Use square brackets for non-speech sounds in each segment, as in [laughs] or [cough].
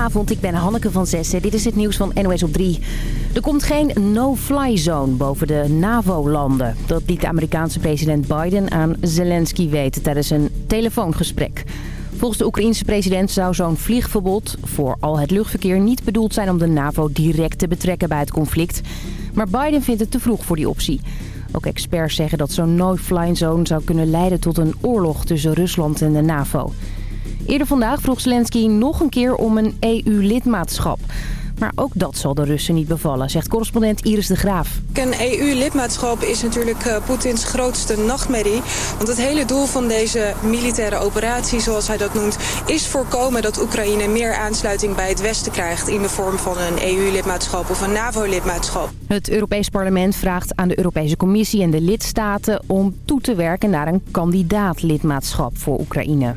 Goedenavond, ik ben Hanneke van Zessen. Dit is het nieuws van NOS op 3. Er komt geen no-fly zone boven de NAVO-landen. Dat liet de Amerikaanse president Biden aan Zelensky weten tijdens een telefoongesprek. Volgens de Oekraïense president zou zo'n vliegverbod voor al het luchtverkeer niet bedoeld zijn om de NAVO direct te betrekken bij het conflict. Maar Biden vindt het te vroeg voor die optie. Ook experts zeggen dat zo'n no-fly zone zou kunnen leiden tot een oorlog tussen Rusland en de NAVO. Eerder vandaag vroeg Zelensky nog een keer om een EU-lidmaatschap. Maar ook dat zal de Russen niet bevallen, zegt correspondent Iris de Graaf. Een EU-lidmaatschap is natuurlijk uh, Poetins grootste nachtmerrie. Want het hele doel van deze militaire operatie, zoals hij dat noemt... is voorkomen dat Oekraïne meer aansluiting bij het Westen krijgt... in de vorm van een EU-lidmaatschap of een NAVO-lidmaatschap. Het Europees Parlement vraagt aan de Europese Commissie en de lidstaten... om toe te werken naar een kandidaat-lidmaatschap voor Oekraïne.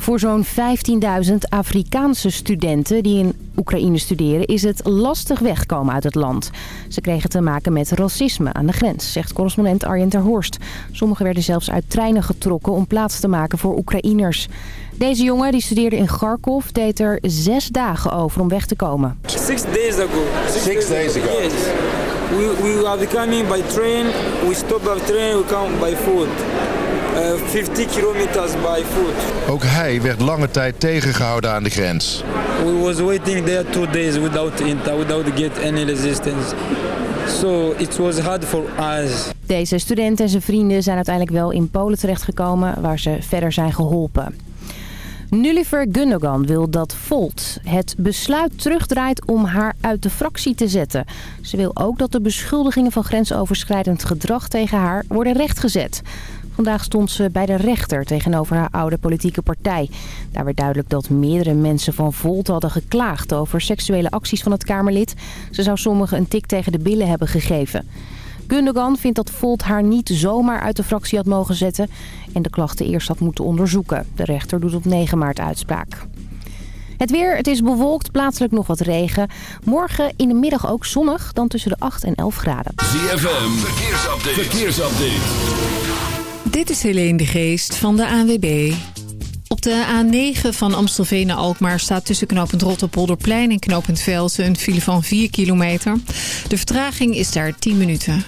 Voor zo'n 15.000 Afrikaanse studenten die in Oekraïne studeren... is het lastig wegkomen uit het land. Ze kregen te maken met racisme aan de grens, zegt correspondent Arjen ter Horst. Sommigen werden zelfs uit treinen getrokken om plaats te maken voor Oekraïners. Deze jongen die studeerde in Kharkov deed er zes dagen over om weg te komen. Six days ago. Six days ago. Yes. We, we are coming by train. We stop by train. We come by foot. Uh, 50 kilometers by foot. Ook hij werd lange tijd tegengehouden aan de grens. We was waiting there two days without without get any resistance. So it was hard for us. Deze student en zijn vrienden zijn uiteindelijk wel in Polen terechtgekomen waar ze verder zijn geholpen. Nulliver Gundogan wil dat Volt het besluit terugdraait om haar uit de fractie te zetten. Ze wil ook dat de beschuldigingen van grensoverschrijdend gedrag tegen haar worden rechtgezet. Vandaag stond ze bij de rechter tegenover haar oude politieke partij. Daar werd duidelijk dat meerdere mensen van Volt hadden geklaagd over seksuele acties van het Kamerlid. Ze zou sommigen een tik tegen de billen hebben gegeven. Gundogan vindt dat Volt haar niet zomaar uit de fractie had mogen zetten... en de klachten eerst had moeten onderzoeken. De rechter doet op 9 maart uitspraak. Het weer, het is bewolkt, plaatselijk nog wat regen. Morgen in de middag ook zonnig, dan tussen de 8 en 11 graden. ZFM, verkeersupdate. verkeersupdate. Dit is Helene de Geest van de ANWB. Op de A9 van Amstelveen naar Alkmaar staat tussen knooppunt Rotterpolderplein en knooppunt Velsen een file van 4 kilometer. De vertraging is daar 10 minuten.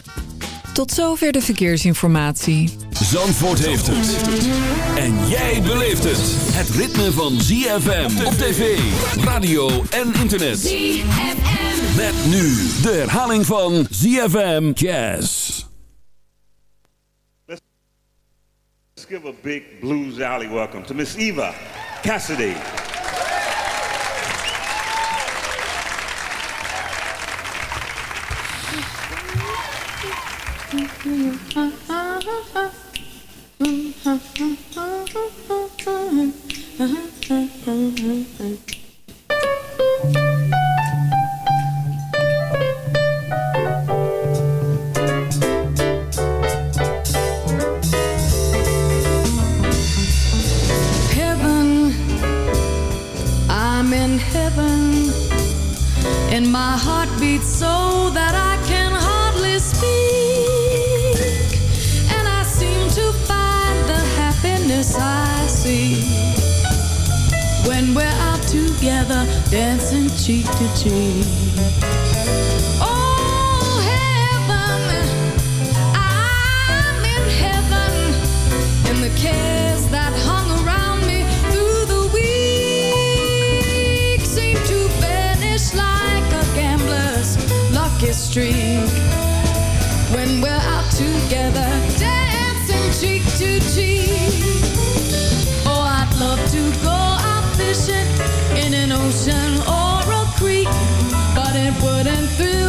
Tot zover de verkeersinformatie. Zandvoort heeft het. En jij beleeft het. Het ritme van ZFM op tv, radio en internet. ZFM. Met nu de herhaling van ZFM Jazz. Give a big blues alley welcome to Miss Eva Cassidy. [laughs] And my heart beats so that I can hardly speak. And I seem to find the happiness I see when we're out together, dancing cheek to cheek. Oh, lucky streak. When we're out together, dancing cheek to cheek. Oh, I'd love to go out fishing in an ocean or a creek, but it wouldn't thrill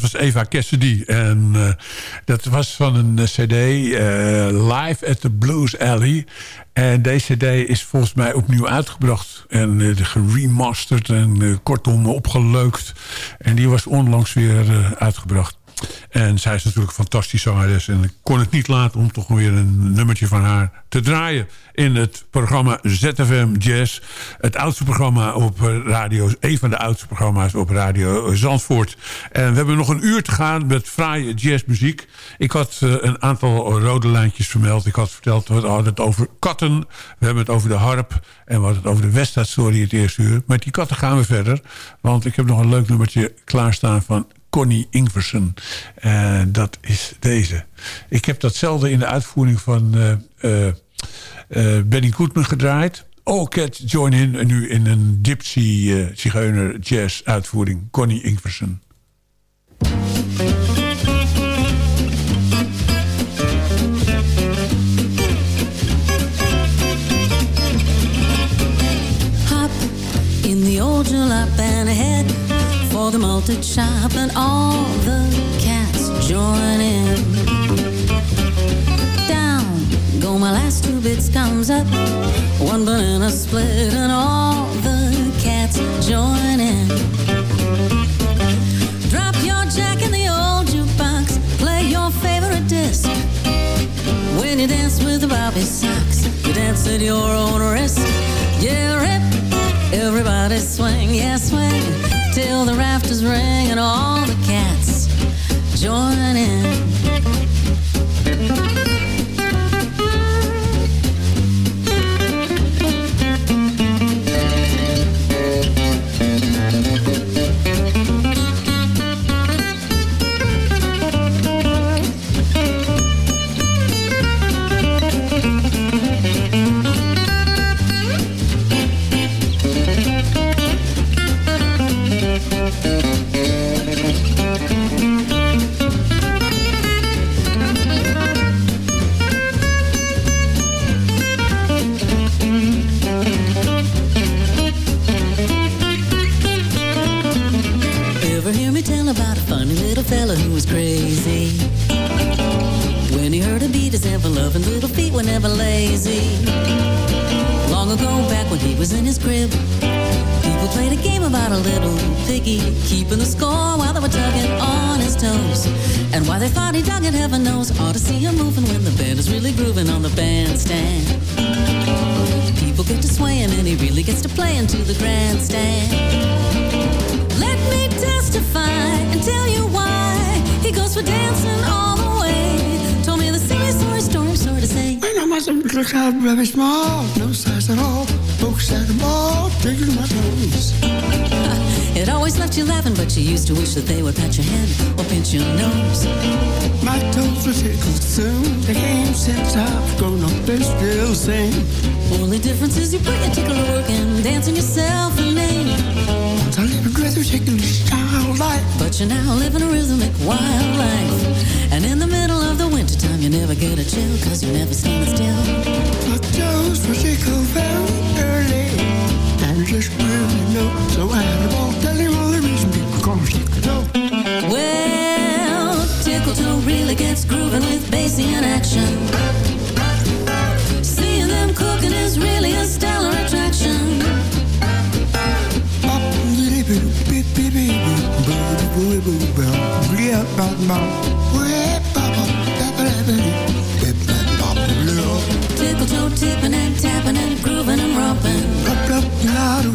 dat was Eva Cassidy. En eh, dat was van een eh, cd, eh, Live at the Blues Alley. En deze cd is volgens mij opnieuw uitgebracht. En uh, geremasterd en kortom opgeleukt. En die was onlangs weer uitgebracht. En zij is natuurlijk een fantastische zangeres. En ik kon het niet laten om toch weer een nummertje van haar te draaien. In het programma ZFM Jazz. Het oudste programma op radio. Een van de oudste programma's op radio Zandvoort. En we hebben nog een uur te gaan met fraaie jazzmuziek. Ik had eh, een aantal rode lijntjes vermeld. Ik had verteld, we hadden het over katten. We hebben het over de harp. En we hadden het over de Westad Story het eerste uur. Met die katten gaan we verder. Want ik heb nog een leuk nummertje klaarstaan van Connie Ingversen. En dat is deze. Ik heb datzelfde in de uitvoering van eh, eh, eh, Benny Goodman gedraaid. All Cats Join In. En nu in een Gypsy eh Zigeuner Jazz uitvoering. Connie Ingversen. For the malted shop and all the cats join in. Down go my last two bits comes up, one banana split and all the cats join in. Drop your jack in the old jukebox, play your favorite disc. When you dance with the Bobby Socks, you dance at your own risk. Yeah, rip, everybody swing, yeah, swing, till the rafters ring and all the cats join in. to the grandstand. Let me testify and tell you why he goes for dancing all the way. Told me the silly story, story, story to say. When I was a little child, very small, no size at all. Folks at the ball, digging than my toes. It always left you laughing, but you used to wish that they would pat your head or pinch your nose. My toes were tickled soon. They came since I've grown up, They're still the same. Only difference is you put your tickle to work and dancing yourself a name. Once I live a dress with child life. But you're now living a rhythmic wild life. And in the middle of the wintertime, you never get a chill, cause you never stand still. My toes were tickled very early. And just really know, so I had a ball. Tell him all the reason people call me tickle. Well, tickle toe really gets grooving with bassy in action. Tickle toe tipping and tapping and grooving and romping. Bassy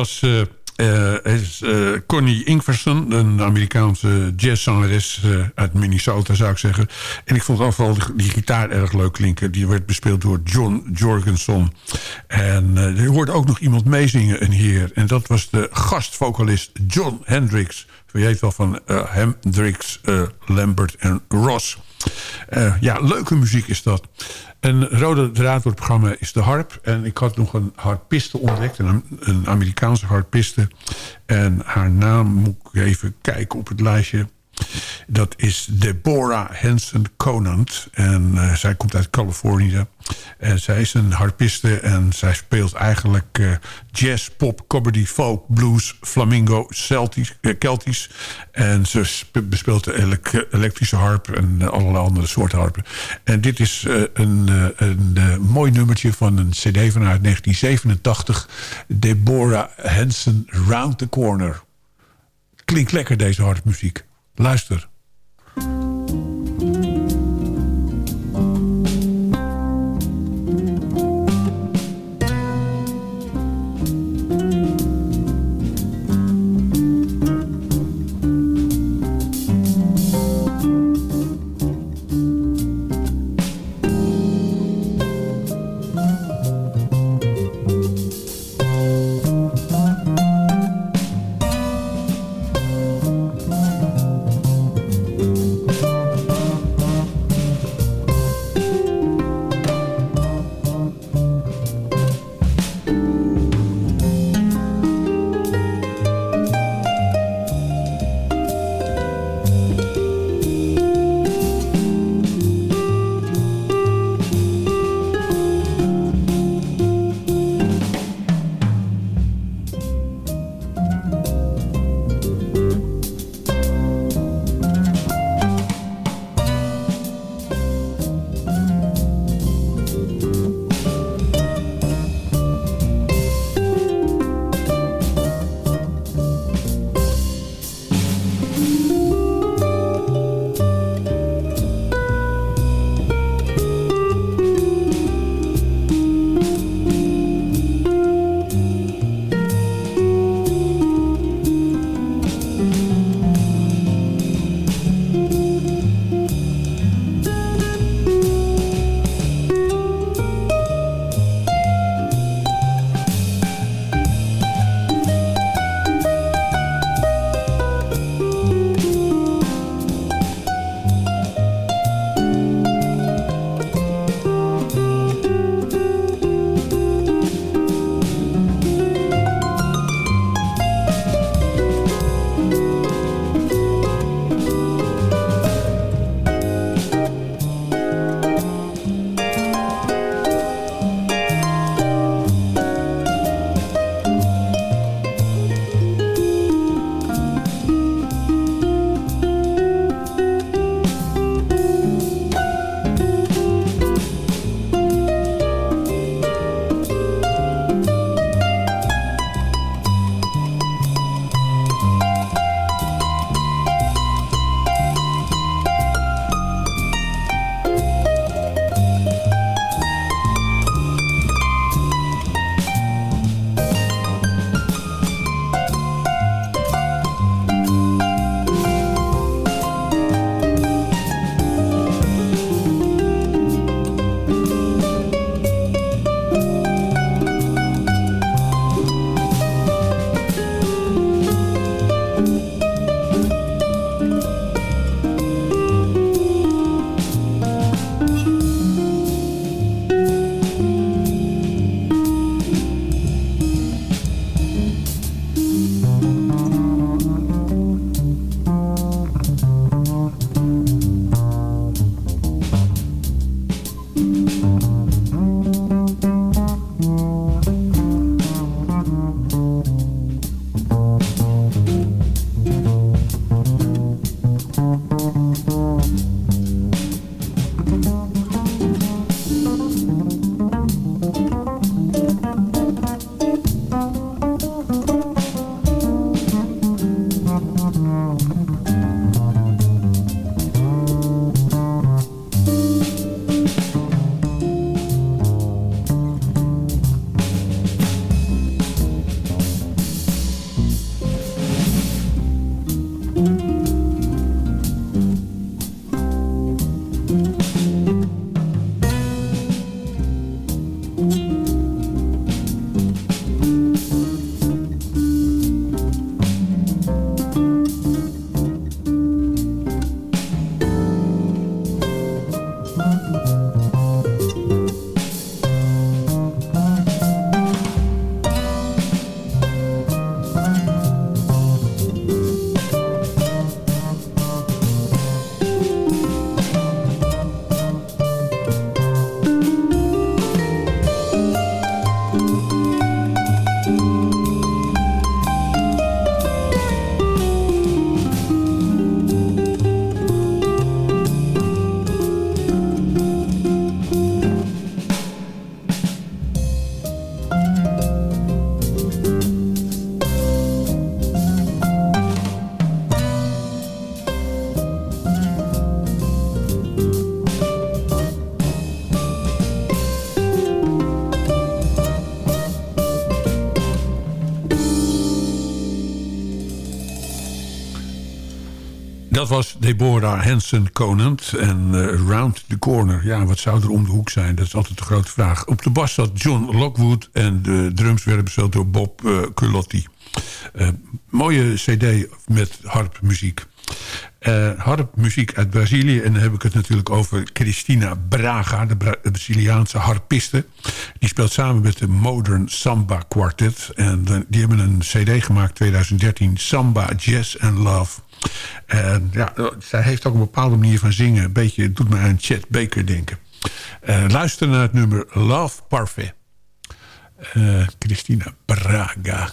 was eh, eh, eh, Connie Ingverson, een Amerikaanse jazzzangeres uit Minnesota, zou ik zeggen. En ik vond overal die, gitaar erg leuk klinken. Die werd bespeeld door John Jorgensen. En er hoorde ook nog iemand meezingen, een heer. En dat was de gastvocalist John Hendricks. Je weet wel van eh, Hendricks, Lambert en Ross. Ja, leuke muziek is dat. Een rode draad programma is de harp. En ik had nog een harpiste ontdekt. Een, een Amerikaanse harpiste. En haar naam moet ik even kijken op het lijstje. Dat is Deborah Hansen Conant. En eh, zij komt uit Californië. En zij is een harpiste en zij speelt eigenlijk eh, jazz, pop, comedy, folk, blues, flamingo, Celtisch, Keltisch. En ze spe- bespeelt de elek- elektrische harp en allerlei andere soorten harpen. En dit is een, een mooi nummertje van een cd vanuit 1987. Deborah Hansen Round the Corner. Klinkt lekker deze harpmuziek. Luister. Dat was Deborah Hansen Conant en eh, Round the Corner. Ja, wat zou er om de hoek zijn? Dat is altijd de grote vraag. Op de bas zat John Lockwood en de drums werden bespeeld door Bob uh, Culotti. Uh, mooie cd met harpmuziek. Uh, harpmuziek uit Brazilië. En dan heb ik het natuurlijk over Cristina Braga, de, Bra de Braziliaanse harpiste. Die speelt samen met de Modern Samba Quartet. En die hebben een cd gemaakt 2013, Samba, Jazz and Love. En ja, zij heeft ook een bepaalde manier van zingen. Een beetje, het doet me aan Chet Baker denken. Uh, luister naar het nummer Love Parfait. Cristina Braga.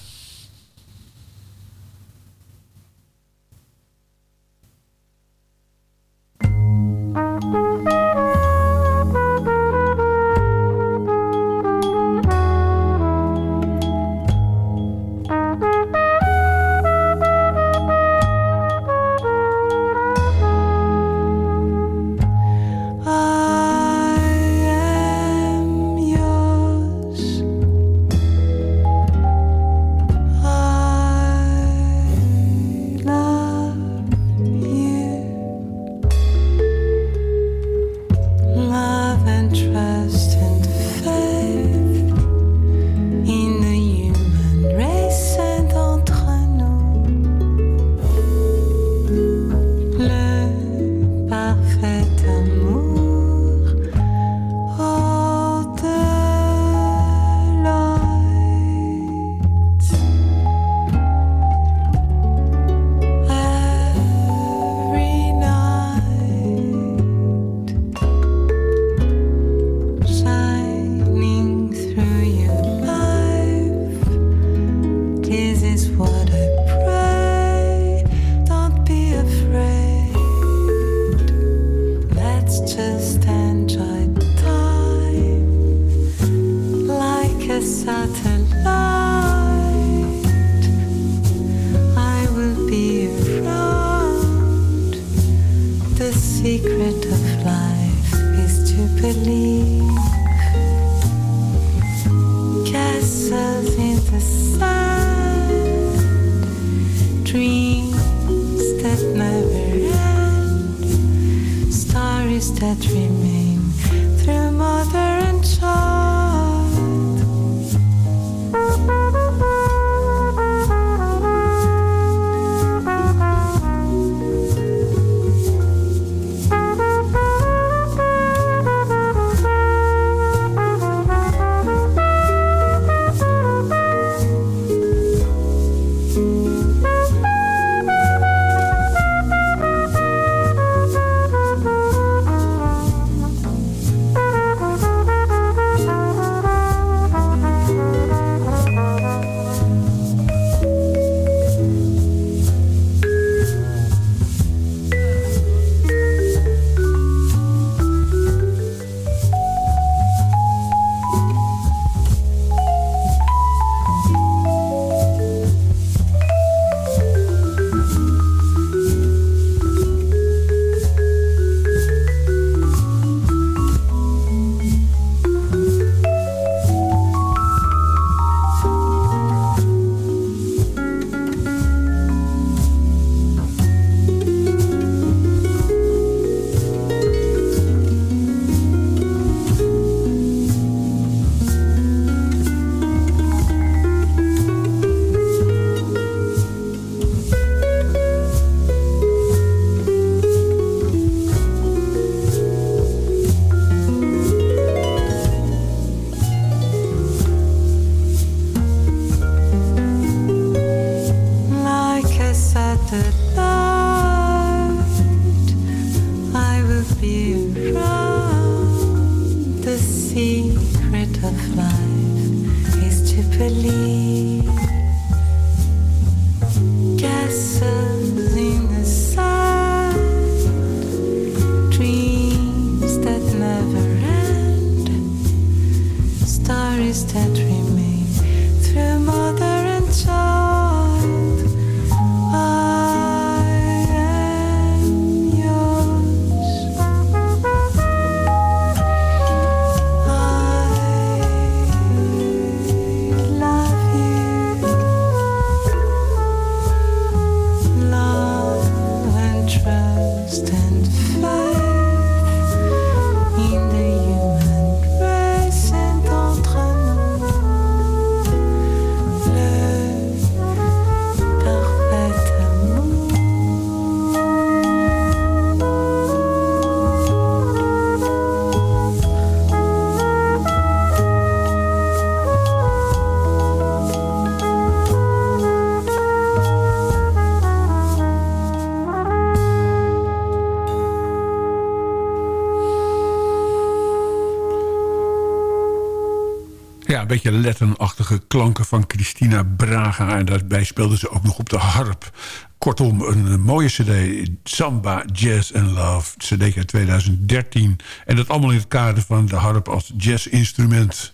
Een beetje lettenachtige klanken van Christina Braga. En daarbij speelde ze ook nog op de harp. Kortom, een eh, mooie cd. Samba, Jazz and Love. Cd uit 2013. En dat allemaal in het kader van de harp als jazzinstrument.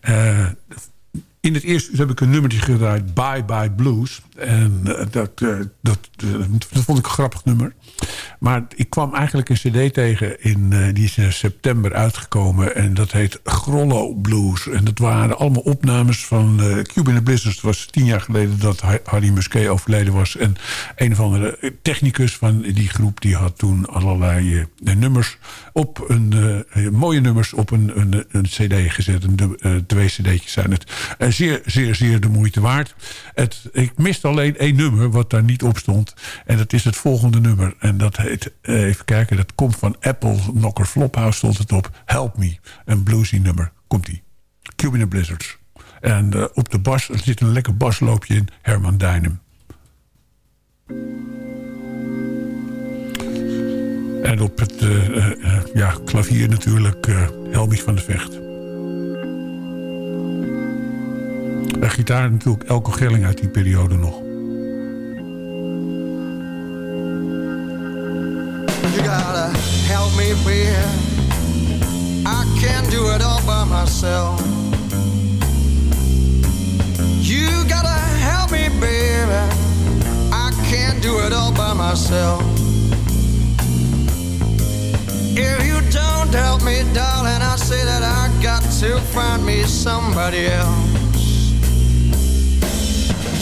Eh in het eerste heb ik een nummertje gedraaid, Bye Bye Blues. En eh, dat, eh, dat, eh, dat vond ik een grappig nummer. Maar ik kwam eigenlijk een cd tegen, in, die is in september uitgekomen. En dat heet Grollo Blues. En dat waren allemaal opnames van Cuban and Blizzards. Het was tien jaar geleden dat Ha- Harry Musquet overleden was. En een of andere technicus van die groep... die had toen allerlei nummers op een... mooie nummers op een, een, een cd gezet. Twee cd'tjes zijn het. Zeer, zeer, zeer de moeite waard. Het, ik miste alleen één nummer wat daar niet op stond. En dat is het volgende nummer. En dat heet, eh, even kijken, dat komt van Apple Knocker Flophouse stond het op. Help Me, een bluesy nummer. Komt-ie. Cuban Blizzards. En eh, op de bas, zit een lekker basloopje in. Herman Dijnem. En op het eh, ja, klavier natuurlijk Helmich van de Vecht. En gitaar natuurlijk Elko Gelling uit die periode nog. You gotta help me, baby. I can't do it all by myself. You gotta help me, baby. I can't do it all by myself. If you don't help me, darling, I say that I got to find me somebody else.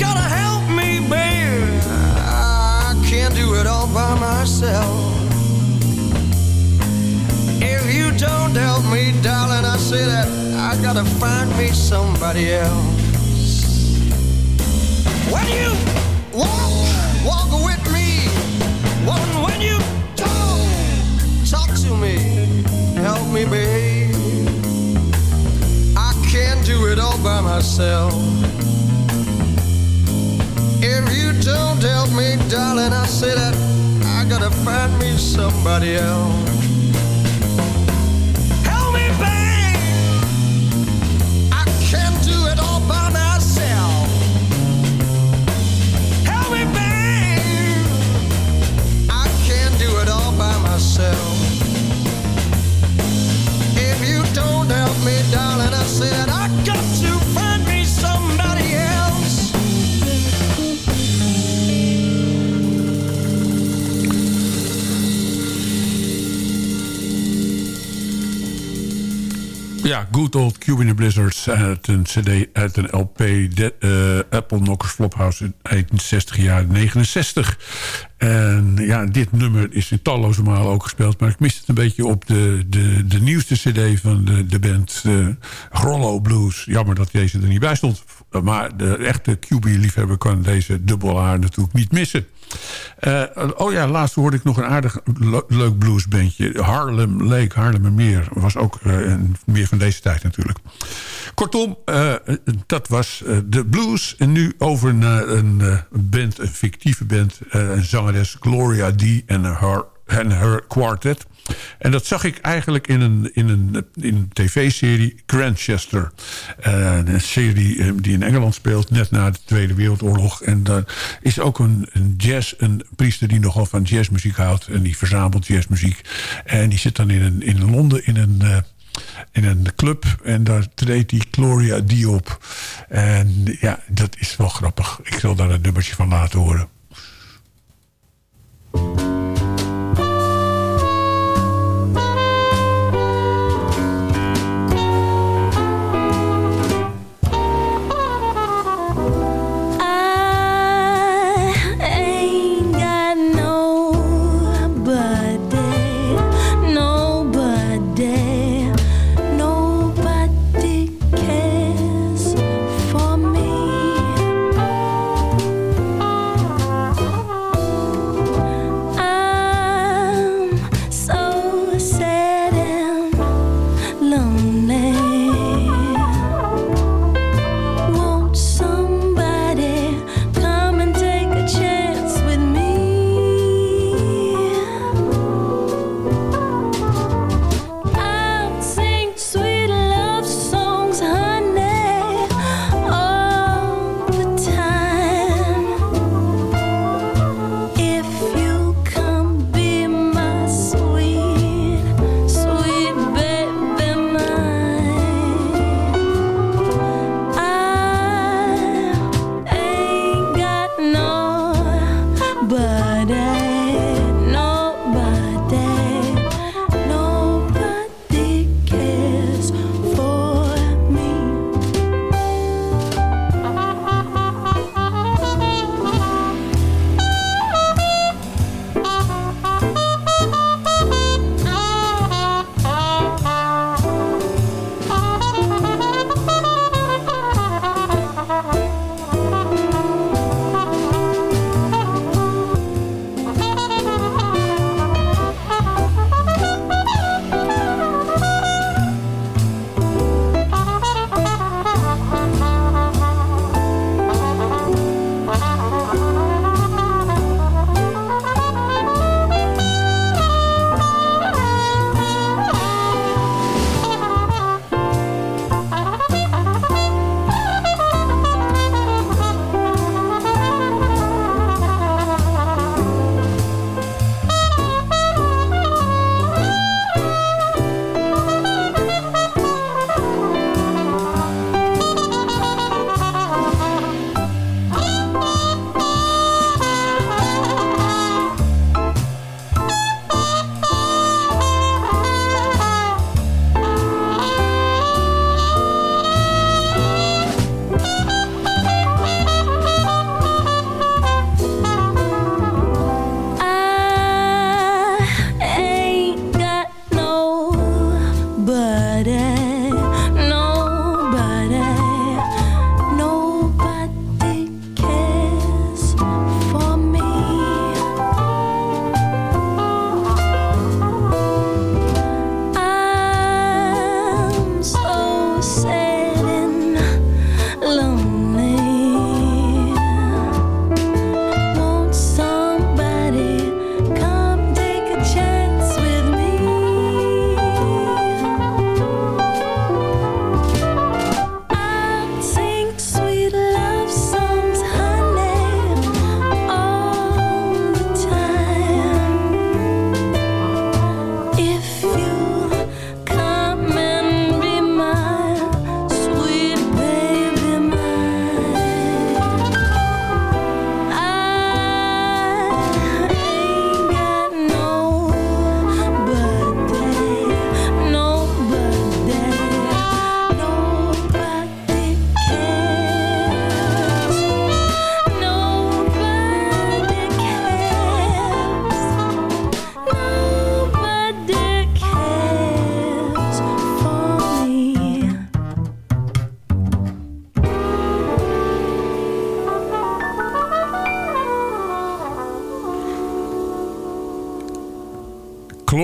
gotta help me, baby. I can't do it all by myself. If you don't help me, darling, I say that I gotta find me somebody else. When you walk, walk with me. When, when you talk, talk to me. Help me, babe. I can't do it all by myself. Help me, darling, I say that I gotta find me somebody else. Ja, Good Old Cuban Blizzards uit een cd, uit een LP... Eh, Apple Knockers Flophouse uit de 60 jaar 69. En ja, dit nummer is in talloze malen ook gespeeld... maar ik mis het een beetje op de, de, de nieuwste cd van de, de band uh, Rollo Blues. Jammer dat deze er niet bij stond. Maar de echte QB-liefhebber kan deze dubbel haar natuurlijk niet missen. Uh, oh ja, laatst hoorde ik nog een aardig le leuk bluesbandje. Harlem Lake, Haarlemmermeer. Was ook uh, meer van deze tijd natuurlijk. Kortom, uh, dat was de blues. En nu over naar een band, een fictieve band. een zangeres Gloria D. en haar, en haar quartet. En dat zag ik eigenlijk in een, in een, in een tv-serie Grantchester. Uh, een serie die in Engeland speelt, net na de Tweede Wereldoorlog. En daar is ook een, een jazz, een priester die nogal van jazzmuziek houdt. En die verzamelt jazzmuziek. En die zit dan in, een, in Londen in een... Uh, in een club. En daar treedt die Gloria D op. En ja, dat is wel grappig. Ik zal daar een nummertje van laten horen.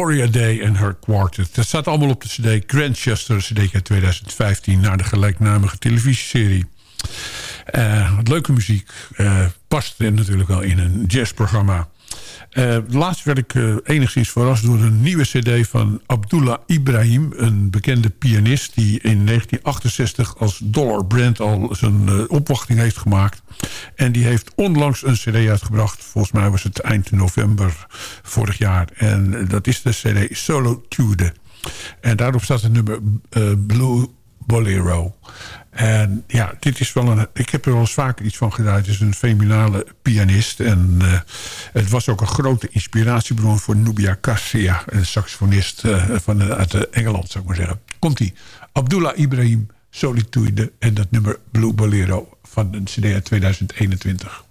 Gloria Day en her quartet. Dat staat allemaal op de cd Grandchester, cd uit 2015... naar de gelijknamige televisieserie. Wat leuke muziek. eh, past natuurlijk wel in een jazzprogramma. Eh, laatst werd ik eh, enigszins verrast door een nieuwe cd van Abdullah Ibrahim. Een bekende pianist die in 1968 als Dollar Brand al zijn eh, opwachting heeft gemaakt. En die heeft onlangs een cd uitgebracht. Volgens mij was het eind november vorig jaar. En dat is de cd Solitude. En daarop staat het nummer Blue Bolero. En ja, dit is wel een... Ik heb er wel eens vaker iets van gedaan. Het is een feminale pianist. En eh, het was ook een grote inspiratiebron voor Nubia Cassia. Een saxofonist eh, van, eh, uit Engeland, zou ik maar zeggen. Komt-ie. Abdullah Ibrahim, Solitude. En dat nummer Blue Bolero van een cd uit 2021.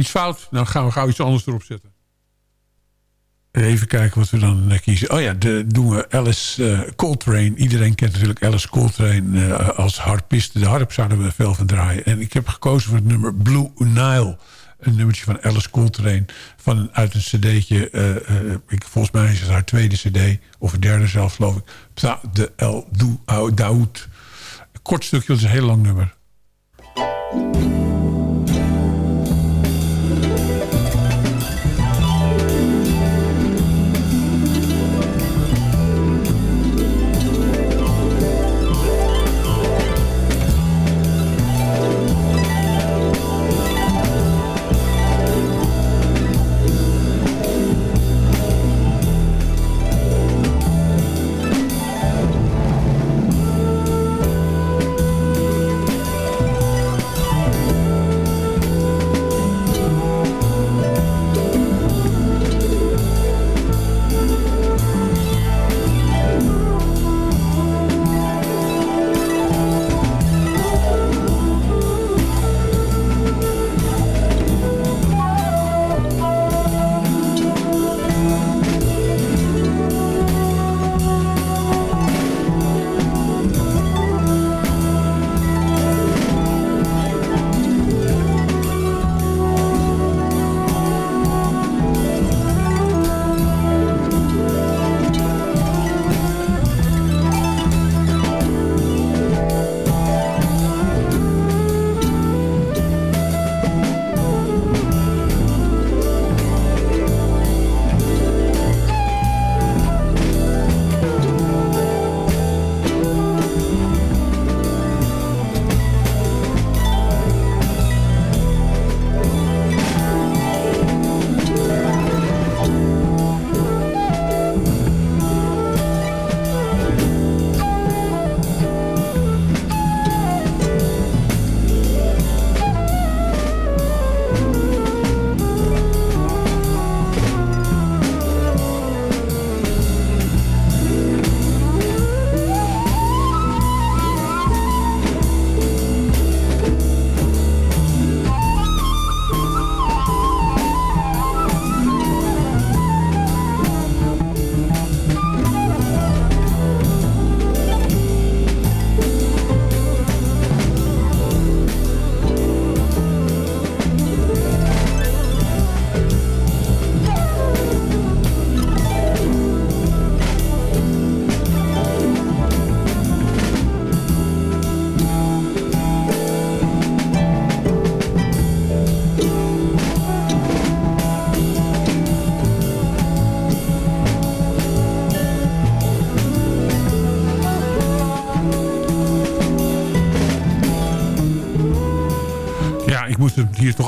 Iets fout. Dan gaan we gauw iets anders erop zetten. Even kijken wat we dan eh, kiezen. Oh ja, de, doen we Alice eh, Coltrane. Iedereen kent natuurlijk Alice Coltrane eh, als harpiste. De harp zouden we veel van draaien. En ik heb gekozen voor het nummer Blue Nile. Een nummertje van Alice Coltrane. Van, uit een cd'tje. ik, volgens mij is het haar tweede cd. Of een derde zelf, geloof ik. Psa de El Daoud. kort stukje, dat is een heel lang nummer.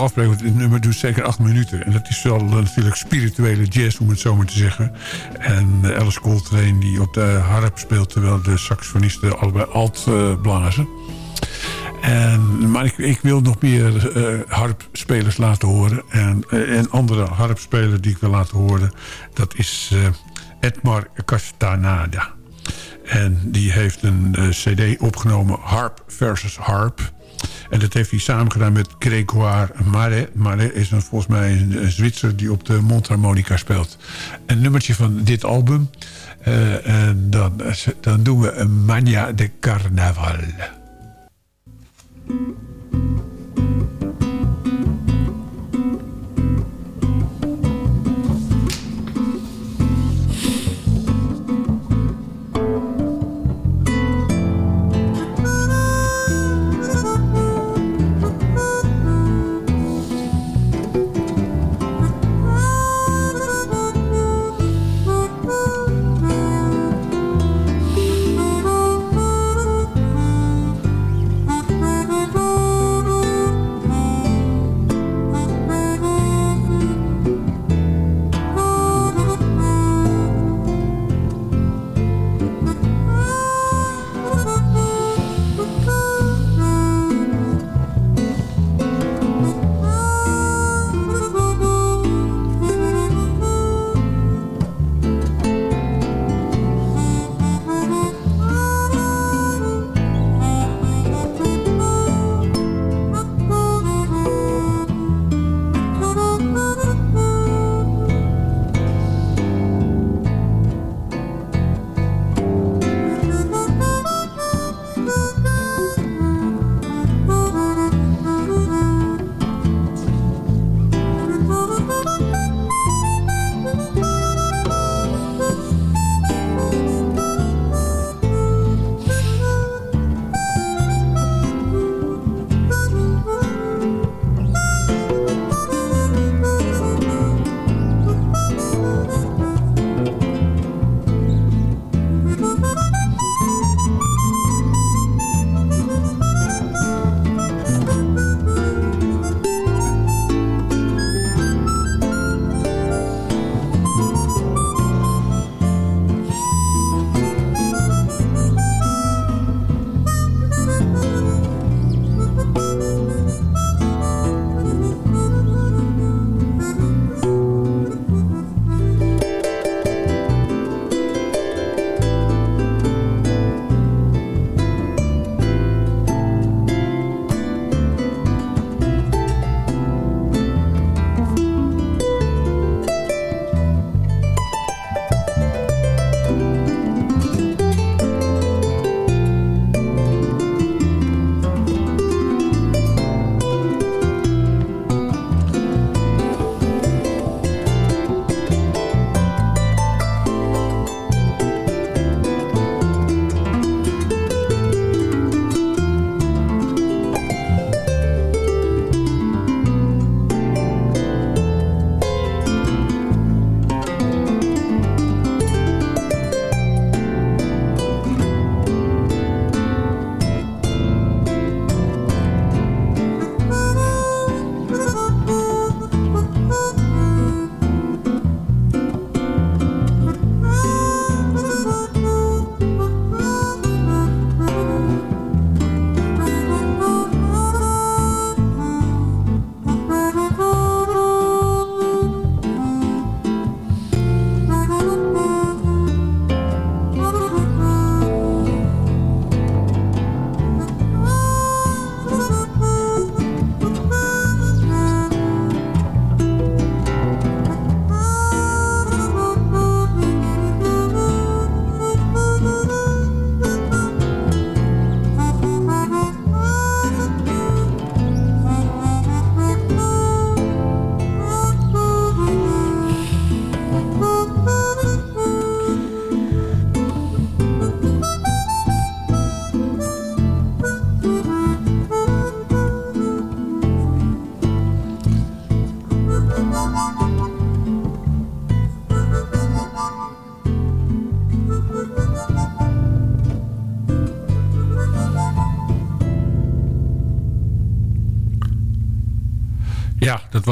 Afbreken, dit nummer duurt zeker acht minuten. En dat is wel eh, natuurlijk spirituele jazz, om het zo maar te zeggen. En eh, Alice Coltrane die op de harp speelt... terwijl de saxofonisten allebei alt eh, blazen. En, maar ik, ik wil nog meer eh, harpspelers laten horen. En, eh, en andere harpspeler die ik wil laten horen... dat is Edmar Castaneda. En die heeft een cd opgenomen, Harp versus Harp... En dat heeft hij samen gedaan met Grégoire Marais. Marais is een, volgens mij een, Zwitser die op de mondharmonica speelt. Een nummertje van dit album. eh, en dan, dan doen we een Mania de Carnaval.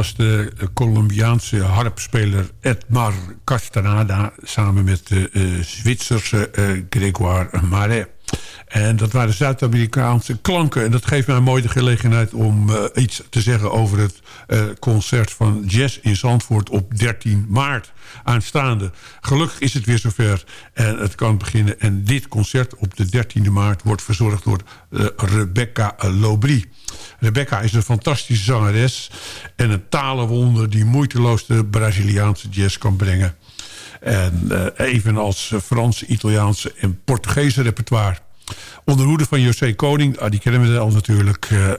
Was de Colombiaanse harpspeler Edmar Castaneda... samen met de eh, Zwitserse eh, Grégoire Marais. En dat waren Zuid-Amerikaanse klanken. En dat geeft mij mooi de gelegenheid om eh, iets te zeggen... over het eh, concert van Jazz in Zandvoort op 13 maart aanstaande. Gelukkig is het weer zover en het kan beginnen. En dit concert op de 13e maart wordt verzorgd door eh, Rebecca Lobry. Rebecca is een fantastische zangeres en een talenwonder... die moeiteloos de Braziliaanse jazz kan brengen. En evenals Franse, Italiaanse en Portugese repertoire. Onder hoede van José Koning, ah, die kennen we al natuurlijk. Uh, uh,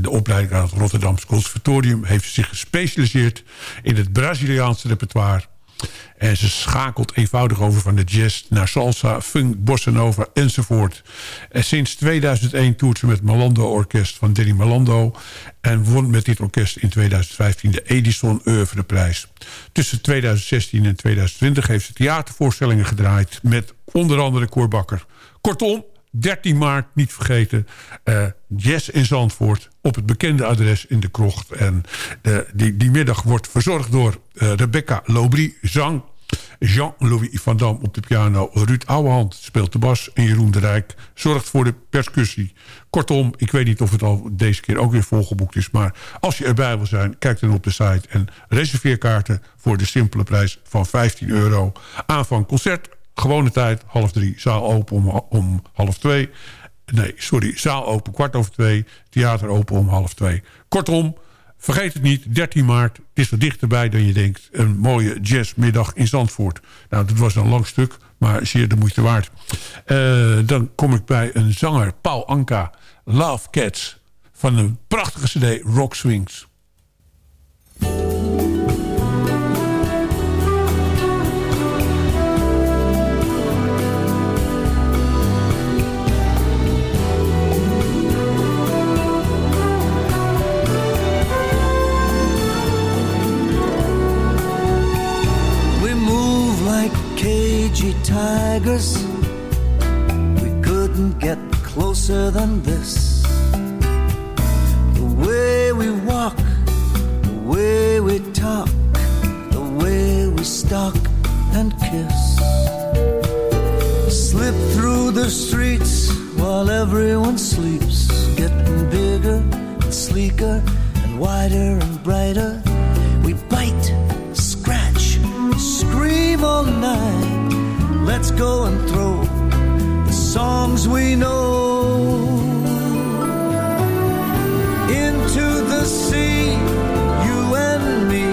de opleiding aan het Rotterdamse Conservatorium... heeft zich gespecialiseerd in het Braziliaanse repertoire. En ze schakelt eenvoudig over van de jazz naar salsa, funk, bossa nova enzovoort. En sinds 2001 toert ze met Malando Orkest van Danny Malando... en won met dit orkest in 2015 de Edison Oeuvreprijs. Tussen 2016 en 2020 heeft ze theatervoorstellingen gedraaid... met onder andere Koorbakker. Kortom, 13 maart, niet vergeten, uh, in Zandvoort... op het bekende adres in de krocht. En uh, die, die middag wordt verzorgd door uh, Rebecca Lobry, zang... Jean-Louis van Dam op de piano. Ruud Ouwehand speelt de bas. En Jeroen de Rijk zorgt voor de percussie. Kortom, ik weet niet of het al deze keer ook weer volgeboekt is. Maar als je erbij wil zijn, kijk dan op de site. En reserveer kaarten voor de simpele prijs van 15 euro. Aanvang concert Gewone tijd, half drie. Zaal open om, om half twee. Nee, sorry. Zaal open kwart over twee. Theater open om half twee. Kortom, vergeet het niet. 13 maart. Het is wat dichterbij dan je denkt. Een mooie jazzmiddag in Zandvoort. Nou, dat was een lang stuk. Maar zeer de moeite waard. Uh, dan kom ik bij een zanger. Paul Anka. Love Cats. Van een prachtige cd. Rock Swings. Cagey tigers. We couldn't get closer than this. The way we walk, the way we talk, the way we stalk and kiss. Slip through the streets while everyone sleeps, getting bigger and sleeker and wider and brighter. We bite, scratch, scream all night. Let's go and throw the songs we know into the sea. You and me,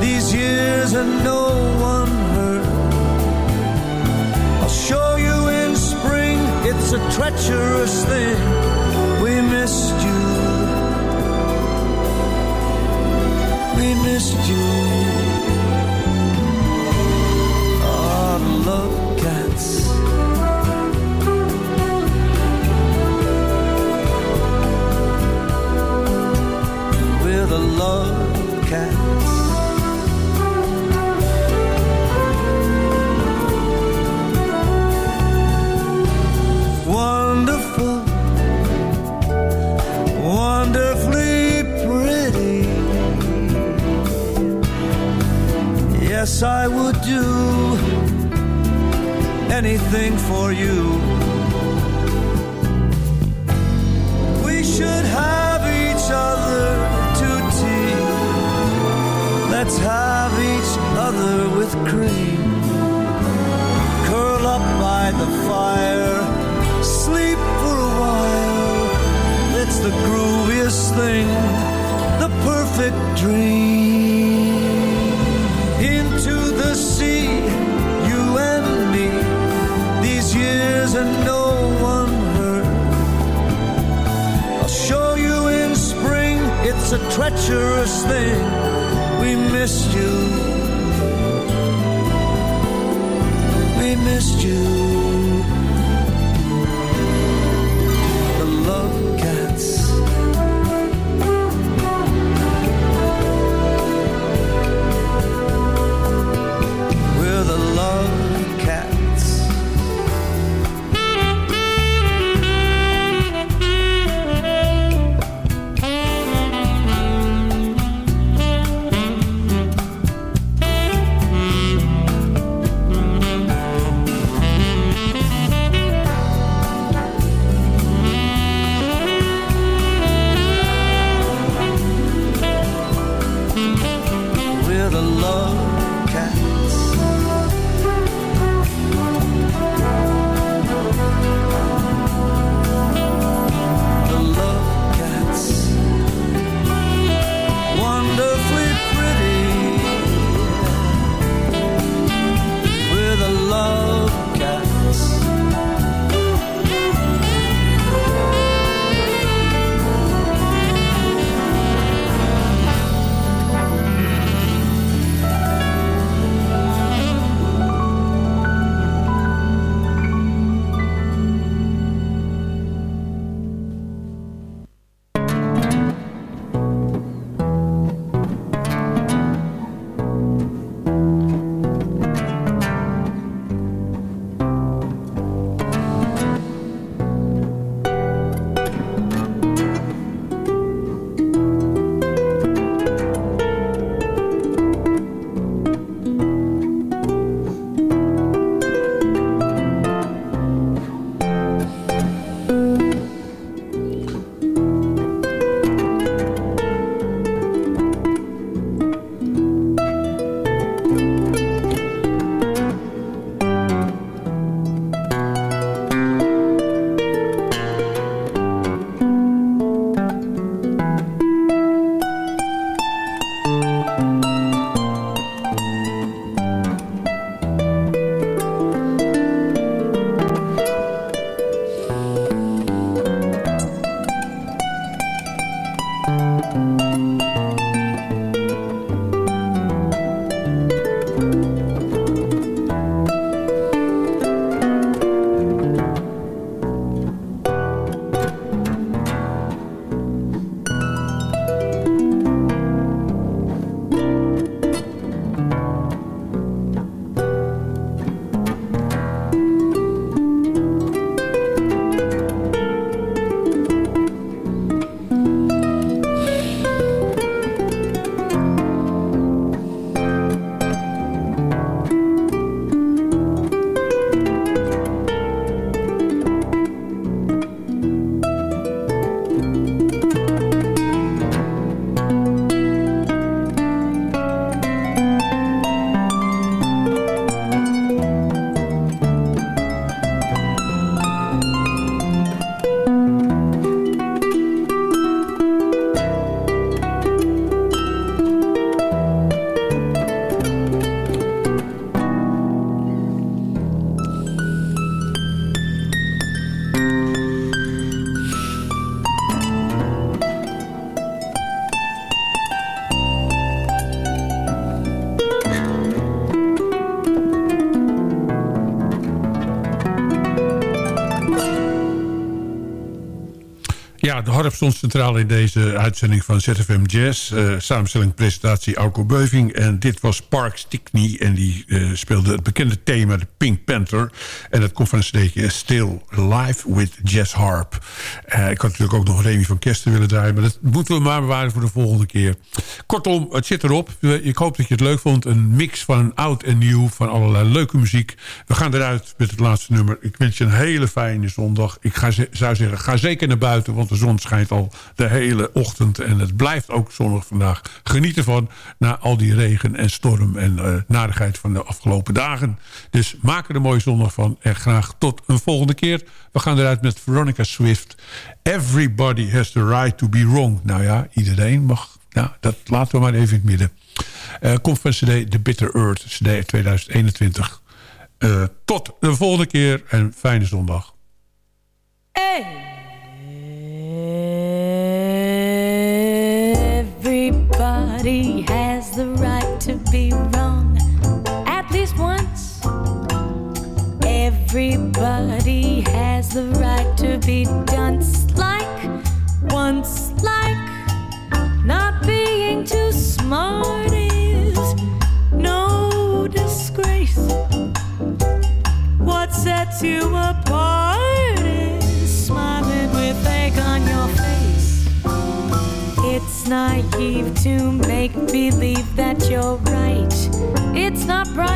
these years and no one heard. I'll show you in spring, it's a treacherous thing. We missed you. We missed you. Yes, I would do anything for you. We should have each other to tea. Let's have each other with cream. Curl up by the fire, sleep for a while. It's the grooviest thing, the perfect dream. And no one heard. I'll show you in spring, it's a treacherous thing. We missed you. We missed you. De harp stond centraal in deze uitzending van ZFM Jazz. Uh, samenstelling, presentatie, Alco Beuving. En dit was Park Stickney. En die uh, speelde het bekende thema, de Pink Panther. En dat komt van een steekje Still Live with Jazz Harp. Uh, ik had natuurlijk ook nog Remy van Kersten willen draaien. Maar dat moeten we maar bewaren voor de volgende keer. Kortom, het zit erop. Ik hoop dat je het leuk vond. Een mix van oud en nieuw. Van allerlei leuke muziek. We gaan eruit met het laatste nummer. Ik wens je een hele fijne zondag. Ik ga, zou zeggen, ga zeker naar buiten. Want de zon schijnt al de hele ochtend. En het blijft ook zonnig vandaag. Geniet ervan na al die regen en storm en uh, narigheid van de afgelopen dagen. Dus maak er een mooie zondag van. En graag tot een volgende keer. We gaan eruit met Veronica Swift. Everybody has the right to be wrong. Nou ja, iedereen mag. Nou, dat laten we maar even in het midden. Uh, komt van CD The Bitter Earth, CD 2021. Uh, tot de volgende keer en fijne zondag. Hey! Everybody has the right to be wrong at least once. Everybody has the right to be dunce like once, like not being too smart is no disgrace. What sets you apart It's naive to make believe that you're right. It's not bright.